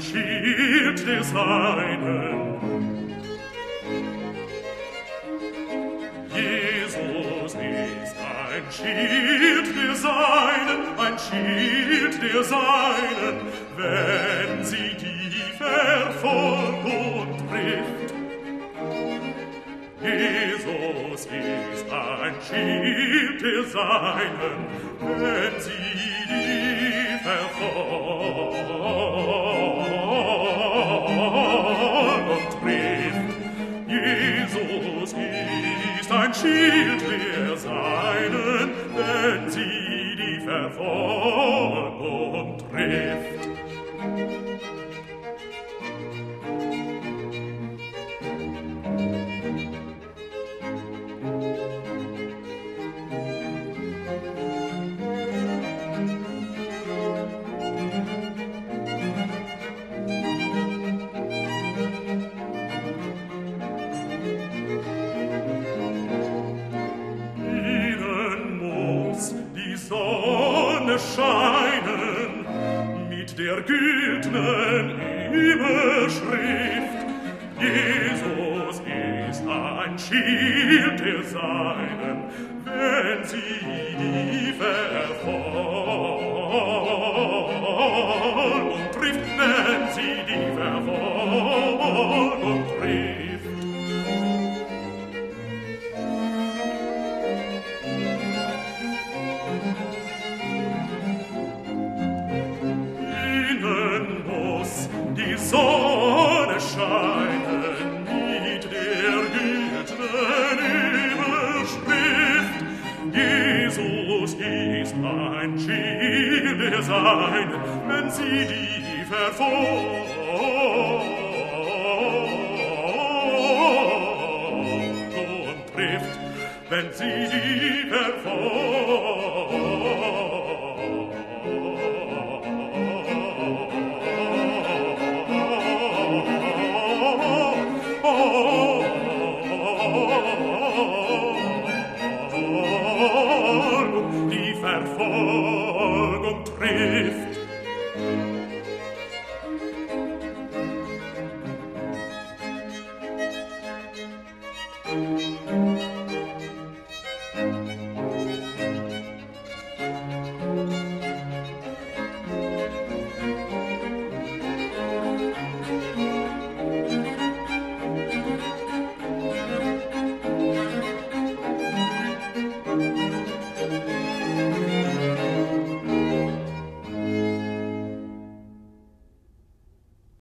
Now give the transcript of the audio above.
Schild des Seinen. Jesus ist ein Schild der Seinen, ein Schild der Seinen, wenn sie die Verfolgung trifft. Jesus ist ein Schild der Seinen, wenn sie die Verfolgung schild wir seinen, wenn sie die Verfolgung trifft. der güldnen Überschrift. Jesus ist ein Schild der Seinen, wenn sie die Verfolgung trifft, wenn sie die Verfolgung trifft. Christus ist mein Schild sein, wenn sie die verfolgt. trifft, wenn sie die verfolgt.